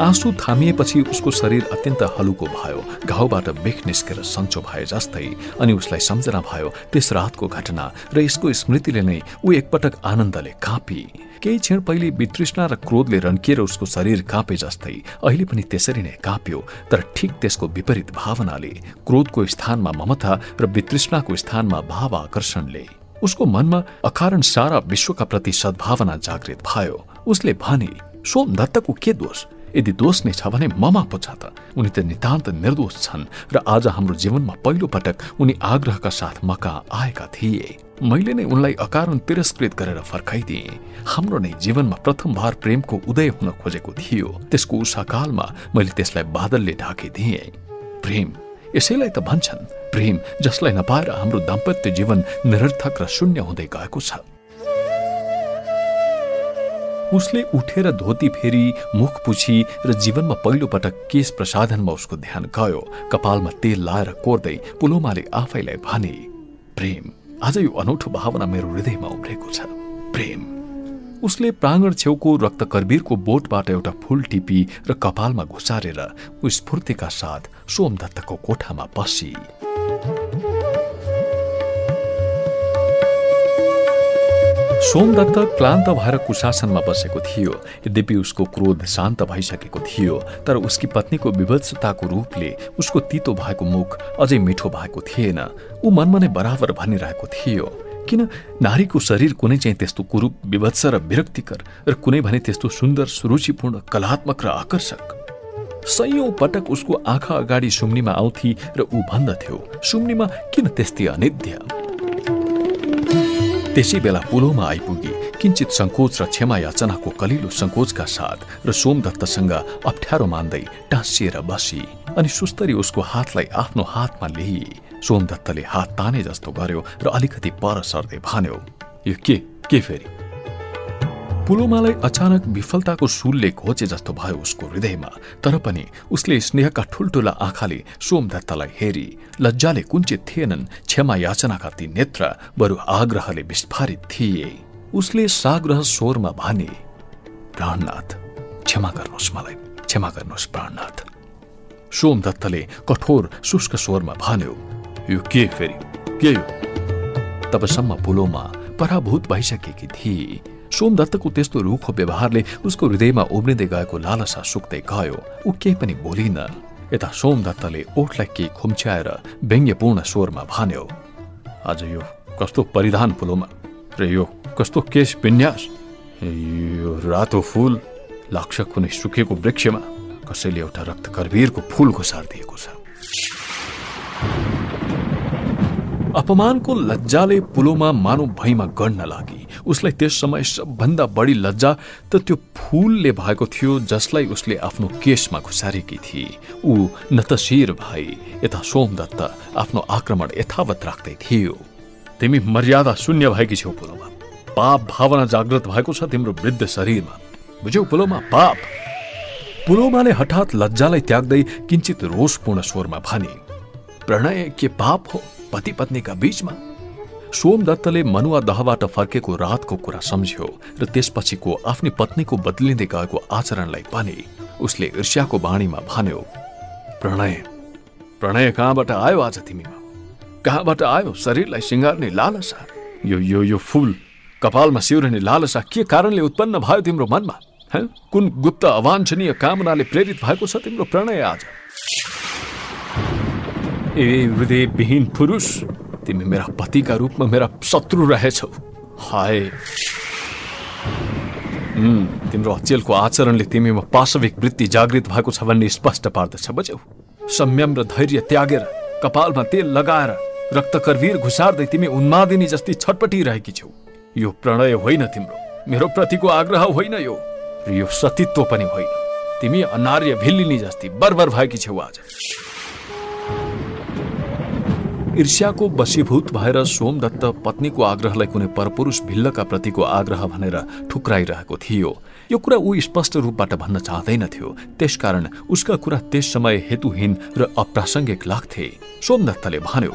आँसु थामिएपछि उसको शरीर अत्यन्त हलुको भयो। घाउबाट बेख निस्केर सन्चो भए जस्तै अनि उसलाई सम्झना भयो त्यस रातको घटना र यसको स्मृतिले नै ऊ एकपटक आनन्दले काँपी। केही क्षण पहिले वितृष्णा र क्रोधले रन्किएर उसको शरीर काँपे जस्तै अहिले पनि त्यसरी नै काँप्यो तर ठिक त्यसको विपरीत भावनाले क्रोधको स्थानमा ममता र वितृष्णाको स्थानमा भाव आकर्षणले उसको मनमा अकारण सारा विश्वका प्रति सद्भावना जागृत भयो। उसले भने सोम दत्तको के दोष? यदि दोष नै छ भने ममा पो छ त। उनी त नितान्त निर्दोष छन् र आज हाम्रो जीवनमा पहिलो पटक उनी आग्रहका साथ मका आएका थिए। मैले नै उनलाई अकारण तिरस्कृत गरेर फर्काइदिए। हाम्रो नै जीवनमा प्रथम बार प्रेमको उदय हुन खोजेको थियो। त्यसको उषाकालमा मैले त्यसलाई बादलले ढाकिदिए। प्रेम यसैलाई त भन्छन् प्रेम जसलाई नपाएर हाम्रो दाम्पत्य जीवन निरर्थक र शून्य हुँदै गएको छ। उसले उठेर धोती फेरि मुख पुछी र जीवनमा पहिलो पटक केश प्रसाधनमा उसको ध्यान गयो। कपालमा तेल लाएर कोर्दै पुलोमाले आफैलाई भने प्रेम आज यो अनौठो भावना मेरो हृदयमा उम्रेको छ। प्रेम। उसले प्राङ्गण छेउको रक्तकर्बीरको बोटबाट एउटा फूल टिपी र कपालमा घुसारेर स्फूर्तिका साथ सोमदत्तको कोठामा पसी सोमदत्त क्लान्त भएर कुशासनमा बसेको थियो। यद्यपि उसको क्रोध शान्त भइसकेको थियो तर उसकी पत्नीको विभत्सताको रूपले उसको तितो भएको मुख अझै मिठो भएको थिएन। ऊ मनमा नै बराबर भनिरहेको थियो। किन नारीको शरीर कुनै चाहिँ त्यस्तो कुरूप विभत्स र विरक्तिकर र कुनै भने त्यस्तो सुन्दर सुरुचिपूर्ण कलात्मक र आकर्षक? सयौं पटक उसको आँखा अगाडि सुम्नीमा आउँथे र ऊ भन्दथ्यो सुम्नीमा किन त्यस्तै अनिध्य? त्यसै बेला पुलोमा आइपुगी। किञ्चित सङ्कोच र क्षमा याचनाको कलिलो सङ्कोचका साथ र सोमदत्तसँग अप्ठ्यारो मान्दै टाँसिएर बसी अनि सुस्तरी उसको हातलाई आफ्नो हातमा ल्याए सोमदत्तले हात ताने जस्तो गर्यो र अलिकति पर सर्दै भन्यो यो के? के फेरि? पुलोमालाई अचानक विफलताको सुलले घोचे जस्तो भयो उसको हृदयमा। तर पनि उसले स्नेहका ठुल्ठुला आँखाले सोमदत्तलाई हेरी लज्जाले कुञ्चित थिएनन् क्षमा याचनाका ती नेत्र बरु आग्रहले विस्फारित थिए। उसले साग्रह स्वरमा भने प्राणनाथ क्षमा गर्नुहोस् मलाई क्षमा गर्नुहोस् प्राणनाथ। सोमदत्तले कठोर शुष्क स्वरमा भन्यो यो के फेरि? के यो? तबसम्म पुलोमा पराभूत भइसकेकी थिए। सोमदत्तको त्यस्तो रुखो व्यवहारले उसको हृदयमा उब्रिँदै गएको लालसा सुक्दै गयो। ऊ केही पनि बोलिन। यता सोमदत्तले ओठलाई केही खुम्च्याएर व्यङ्ग्यपूर्ण स्वरमा भन्यो आज यो कस्तो परिधान पुलोमा र यो कस्तो केश विन्यास? यो रातो फूल लाग्छ कुनै सुकेको वृक्षमा। कसैले एउटा रक्त कर्वीरको फूल घुसारिदिएको छ। अपमानको लज्जाले पुलोमा मानव भैमा गढ्न लागि। उसलाई त्यस समय सबभन्दा बढी लज्जा त त्यो फूलले भएको थियो जसलाई उसले आफ्नो केसमा घुसारेकी थिए ऊ नतशिर भई यता सोमदत्त आफ्नो आक्रमण यथावत राख्दै थियो। तिमी मर्यादा शून्य भएकी छेउ पुलोमा। पाप भावना जागृत भएको छ तिम्रो वृद्ध शरीरमा। बुझ्यौ पुलोमा पाप! पुलोमाले हठात लज्जालाई त्याग्दै किञ्चित रोषपूर्ण स्वरमा भने प्रणय के पाप हो? पति पत्नीका बीचमा? सोमदत्तले मनुवा दहबाट फर्केको रातको कुरा सम्झ्यो र त्यसपछिको आफ्नी पत्नीको बदलिँदै गएको आचरणलाई पनि उसले ईर्ष्याको बाणीमा भन्यो प्रणय प्रणय कहाँबाट आयो आज तिमीमा? कहाँबाट आयो? शरीरलाई सिँगार्ने लालसा? यो यो यो फुल कपालमा सिउरने लालसा के कारणले उत्पन्न भयो तिम्रो मनमा? कुन गुप्त अवाञ्छनीय कामनाले प्रेरित भएको छ तिम्रो प्रणय आज? ए हृदयविहीन पुरुष तिमी मेरा पतिका रूपमा मेरा शत्रु रहेछौ। हाय। तिम्रो अचेलको आचरणले तिमीमा पाशविक वृत्ति जागृत भएको छ भन्ने स्पष्ट पार्दछ बज्यौ संयम र धैर्य त्यागेर कपालमा तेल लगाएर रक्तकर्वीर घुसार्दै तिमी उन्मादिनी जस्ती छटपटिरहेकी छौ। यो प्रणय होइन तिम्रो। मेरो प्रतिको आग्रह होइन यो। र यो सतीत्व पनि होइन। तिमी अनार्य भिल्लिनी जस्ती बरबर भएकी छौ आज। ईर्ष्याको बसीभूत भएर सोमदत्त पत्नीको आग्रहलाई कुनै परपुरुष भिल्लका प्रतिको आग्रह भनेर ठुक्राइरहेको थियो। यो कुरा ऊ स्पष्ट रूपबाट भन्न चाहँदैनथ्यो त्यसकारण उसका कुरा त्यस समय हेतुहीन र अप्रासङ्गिक लाग्थे। सोमदत्तले भन्यो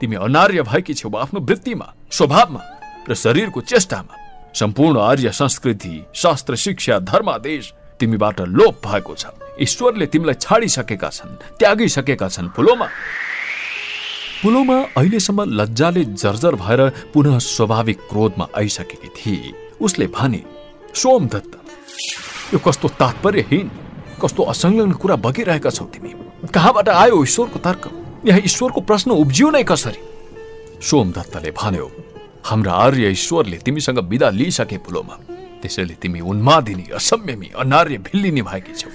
तिमी अनार्य भएकी छेउ आफ्नो वृत्तिमा स्वभावमा र शरीरको चेष्टामा? सम्पूर्ण आर्य संस्कृति शास्त्र शिक्षा धर्मादेश तिमीबाट लोप भएको छ। ईश्वरले तिमीलाई छाडिसकेका छन् त्यागिसकेका छन् फुलोमा। पुलोमा अहिलेसम्म लज्जाले जर्जर भएर पुनः स्वाभाविक क्रोधमा आइसकेकी थिए। उसले भने सोम दत्त यो कस्तो तात्पर्यहीन कस्तो असंलग्न कुरा बगिरहेका छौ तिमी। कहाँबाट आयो ईश्वरको तर्क? यहाँ ईश्वरको प्रश्न उब्जियो नै कसरी? सोम दत्तले भन्यो हाम्रा आर्य ईश्वरले तिमीसँग विदा लिइसके पुलोमा। त्यसैले तिमी उन्मादिनी असम्यमी अनार्य भिल्लिनी भएकी छौ।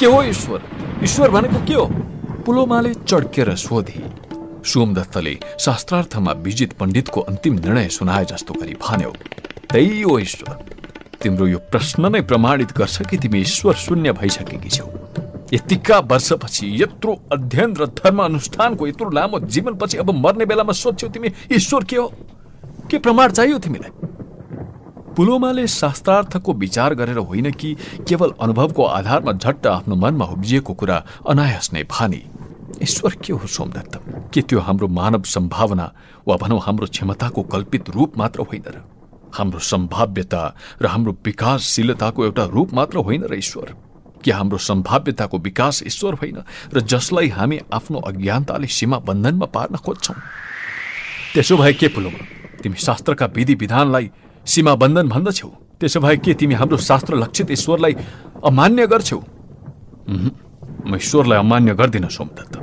के हो ईश्वर? ईश्वर भनेको के हो? पुलोमाले चड्केर सोधे सोमदत्तले शास्त्रार्थमा विजित पण्डितको अन्तिम निर्णय सुनाए जस्तो गरी भन्यो त्यही हो ईश्वर तिम्रो यो प्रश्न नै प्रमाणित गर्छ कि तिमी ईश्वर शून्य भइसकेकी छौ। यतिका वर्षपछि यत्रो अध्ययन र धर्म अनुष्ठानको यत्रो लामो जीवनपछि अब मर्ने बेलामा सोध्छौ तिमी ईश्वर के हो? के प्रमाण चाहियो तिमीलाई? पुलोमाले शास्त्रार्थको विचार गरेर होइन कि केवल अनुभवको आधारमा झट्ट आफ्नो मनमा उब्जिएको कुरा अनायास नै भानी। ईश्वर के हो सोमदत्त के त्यो हाम्रो मानव सम्भावना वा भनौँ हाम्रो क्षमताको कल्पित रूप मात्र होइन र हाम्रो सम्भाव्यता र हाम्रो विकासशीलताको एउटा रूप मात्र होइन र ईश्वर। कि हाम्रो सम्भाव्यताको विकास ईश्वर होइन र जसलाई हामी आफ्नो अज्ञानताले सीमा बन्धनमा पार्न खोज्छौँ। त्यसो भए के पुलो तिमी शास्त्रका विधि विधानलाई सीमा बन्धन भन्दछौ त्यसो भए के तिमी हाम्रो शास्त्र लक्षित ईश्वरलाई अमान्य गर्छौ म ईश्वरलाई अमान्य गर्दिनँ सोमदत्त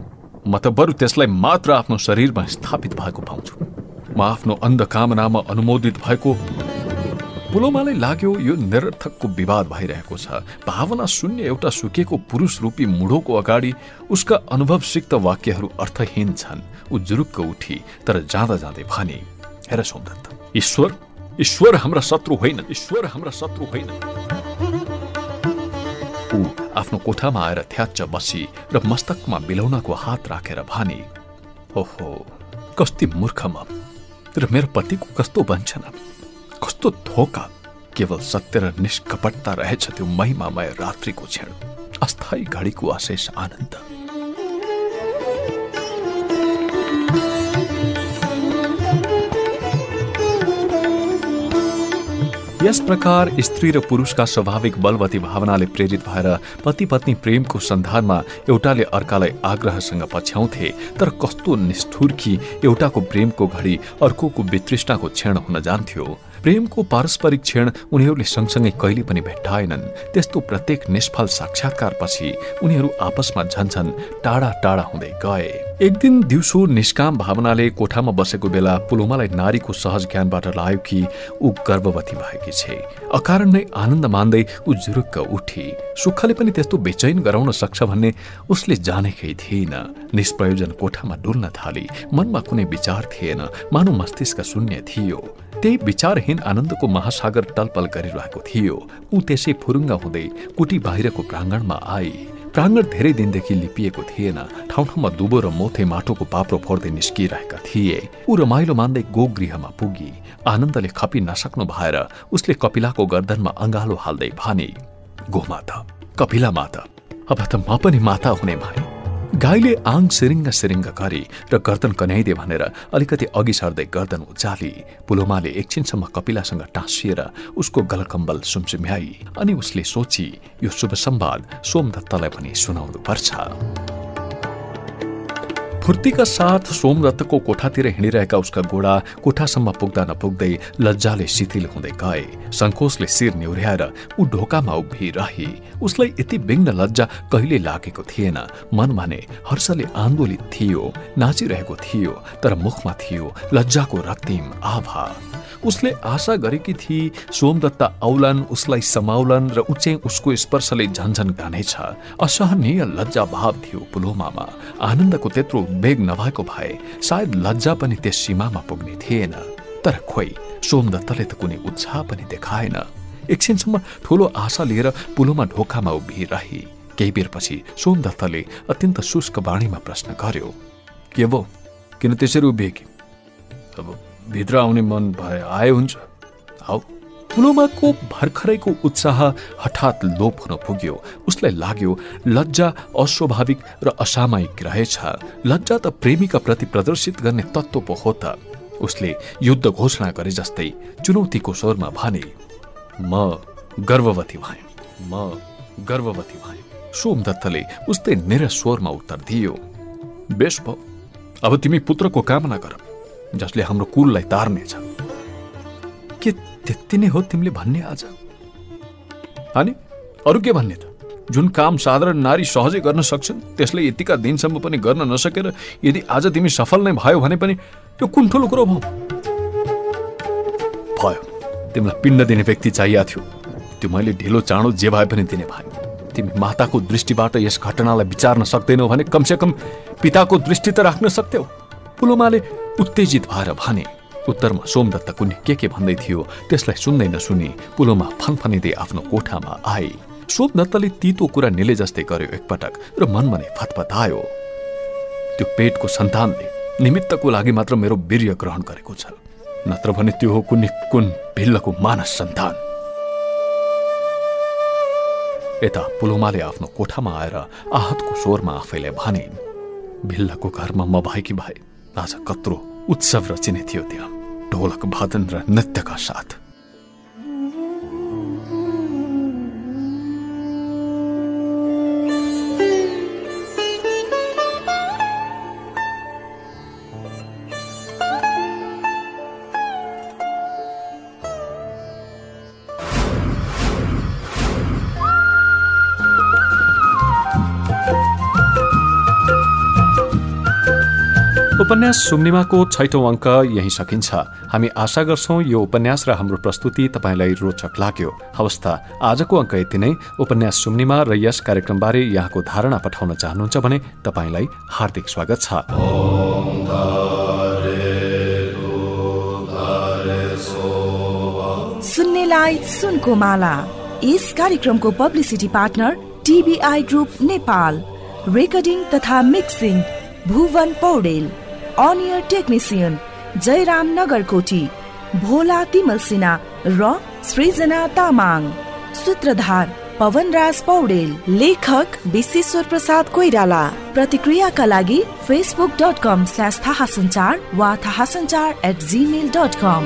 म त बरु त्यसलाई मात्र आफ्नो शरीरमा स्थापित भएको पाउँछु म आफ्नो अन्ध कामनामा अनुमोदित भएको पुलोमालाई लाग्यो यो निरर्थकको विवाद भइरहेको छ भावना शून्य एउटा सुकेको पुरुष रूपी मुढोको अगाडि उसका अनुभवसिक्त वाक्यहरू अर्थहीन छन् ऊ जुरुक्क उठी तर जाँदा जाँदै भने हेर सोमदत्त ईश्वर ईश्वर हाम्रा शत्रु होइन ईश्वर हाम्रा शत्रु होइन ऊ आफ्नो कोठामा आएर थ्याच्च बसी र मस्तकमा बिलौनाको हात राखेर भने ओहो कस्ती मूर्ख म र मेरो पतिको कस्तो वञ्चना कस्तो धोका केवल सत्य र निष्कपटता रहेछ त्यो महिमामय रात्रिको क्षण अस्थायी घडीको अशेष आनन्द। यस प्रकार स्त्री र पुरुषका स्वाभाविक बलवती भावनाले प्रेरित भएर पति पत्नी प्रेमको सन्धानमा एउटाले अर्कालाई आग्रहसँग पछ्याउँथे तर कस्तो निष्ठुर कि एउटाको प्रेमको घडी अर्कोको वितृष्णाको क्षण हुन जान्थ्यो। प्रेमको पारस्परिक क्षण उनीहरूले सँगसँगै कहिले पनि भेट्टाएनन्। त्यस्तो प्रत्येक निष्फल साक्षात्कारपछि उनीहरू आपसमा झन्छन् टाढा टाढा हुँदै गए। एक दिन दिउँसो निष्काम भावनाले कोठामा बसेको बेला पुलोमालाई नारीको सहज ज्ञानबाट लाग्यो कि ऊ गर्भवती भएकी छे। अकारण नै आनन्द मान्दै ऊ जुरुक्क उठी। सुखले पनि त्यस्तो बेचैन गराउन सक्छ भन्ने उसले जानेकै थिएन। निष्प्रयोजन कोठामा डुल्न थाली। मनमा कुनै विचार थिएन। मानव मस्तिष्क शून्य थियो। त्यही विचारहीन आनन्दको महासागर टलपल गरिरहेको थियो। ऊ त्यसै फुरुङ्ग हुँदै कुटी बाहिरको प्राङ्गणमा आई। प्राङ्गण धेरै दिनदेखि लिपिएको थिएन। ठाउँ ठाउँमा दुबो र मोथे माटोको पाप्रो फोर्दै निस्किरहेका थिए। ऊ रमाइलो मान्दै गोगृहमा पुगी। आनन्दले खपी नसक्नु भएर उसले कपिलाको गर्दनमा अँगालो हाल्दै भने गोमाता कपिला माता अब त म पनि माता हुने भए गाईले आङ सिरिङ्ग सिरिङ्ग गरी र गर्दन कन्याइदिए भनेर अलिकति अघि सर्दै गर्दन उचाली पुलोमाले एकछिनसम्म कपिलासँग टाँसिएर उसको गलकम्बल सुमसुम्याई अनि उसले सोची यो शुभ सम्वाद सोमदत्तलाई पनि सुनाउनु पर्छ फुर्तीका साथ सोमदत्तको कोठातिर हिँडिरहेका उसका गोडा कोठासम्म पुग्दा नपुग्दै लज्जाले शिथिल हुँदै गए। सङ्कोचले शिर निहुर्याएर ऊ ढोकामा उभिरहे। उसलाई यति विघ्न लज्जा कहिले लागेको थिएन। मन भने हर्षले आन्दोलित थियो नाचिरहेको थियो तर मुखमा थियो लज्जाको रक्तिम आभा। उसले आशा गरेकी थिए सोमदत्त औलान उसलाई समाउलन र उच्चै उसको स्पर्शले झन्झन गानेछ असहनीय लज्जा भाव थियो पुलोमामा। आनन्दको त्यत्रो उद्वेग नभएको भए सायद लज्जा पनि त्यस सीमामा पुग्ने थिएन। तर खोइ सोमदत्तले त कुनै उत्साह पनि देखाएन। एकछिनसम्म ठूलो आशा लिएर पुलोमा ढोकामा उभिरहे। केही बेरपछि सोमदत्तले अत्यन्त शुष्क बाणीमा प्रश्न गर्यो के भो? किन त्यसरी उभिए अब भित्र आउने मन भए आए हुन्छ। आऊ। पुलोमाको भर्खरैको उत्साह हठात लोप हुन पुग्यो। उसलाई लाग्यो लज्जा अस्वाभाविक र असामायिक रहेछ। लज्जा त प्रेमीका प्रति प्रदर्शित गर्ने तत्त्व पो हो त। उसले युद्ध घोषणा गरे जस्तै चुनौतीको स्वरमा भने म गर्भवती भएँ। म गर्भवती भएँ। सोमदत्तले उस्तै निर स्वरमा उत्तर दियो बेस अब तिमी पुत्रको कामना गर। जसले हाम्रो कुललाई तार्नेछ। के त्यति नै हो तिमीले भन्ने आज? अनि अरू के भन्ने त? जुन काम साधारण नारी सहजै गर्न सक्छन् त्यसले यतिका दिनसम्म पनि गर्न नसकेर यदि आज तिमी सफल नै भयो भने पनि त्यो कुन ठुलो कुरो भयो? भयो। तिमीलाई पिण्ड दिने व्यक्ति चाहिएको थियो। त्यो मैले ढिलो चाँडो जे भए पनि दिने भयो तिमी माताको दृष्टिबाट यस घटनालाई विचार्न सक्दैनौ भने कमसेकम पिताको दृष्टि त राख्न सक्थ्यौ। पुलोमाले उत्तेजित भएर भने उत्तरमा सोमदत्त कुनै के के भन्दै थियो? त्यसलाई सुन्दै नसुनी पुलोमा फनफनिँदै आफ्नो कोठामा आए। शोभ दत्तले तितो कुरा निले जस्तै गर्यो एकपटक र मनमा नै फतफतायो। त्यो पेटको सन्तानले निमित्तको लागि मात्र मेरो वीर्य ग्रहण गरेको छ। नत्र भने त्यो हो कुनै कुन भिल्लको मानस सन्तान यता पुलोमाले आफ्नो कोठामा आएर आहतको स्वरमा आफैलाई भने भिल्लाको घरमा म भएकी भए आज कत्रो उत्सव रचिने थियो त्यहाँ ढोलक वादन र नृत्यका साथ। उपन्यास सुम्निमाको छैटौँ अङ्क यही सकिन्छ। हामी आशा गर्छौँ यो उपन्यास र हाम्रो प्रस्तुति तपाईँलाई रोचक लाग्यो। हवस् आजको अङ्क यति नै। उपन्यास सुम्निमा र यस कार्यक्रमबारे यहाँको धारणा पठाउन चाहनुहुन्छ भने तपाईँलाई हार्दिक स्वागत छ।
सुन्नेलाई सुनको माला। यस कार्यक्रमको publicity partner group Nepal. Recording तथा mixing Bhuwan Paudel. Junior technician Jayaram Nagarkoti Bhola Timalsina र सृजना तामाङ। सूत्रधार पवनराज पौडेल लेखक विश्वेश्वर प्रसाद कोइराला। प्रतिक्रियाका लागि फेसबुक डट कम स्ल्यास थाहा सञ्चार वा थाहा सञ्चार एट जिमेल डट कम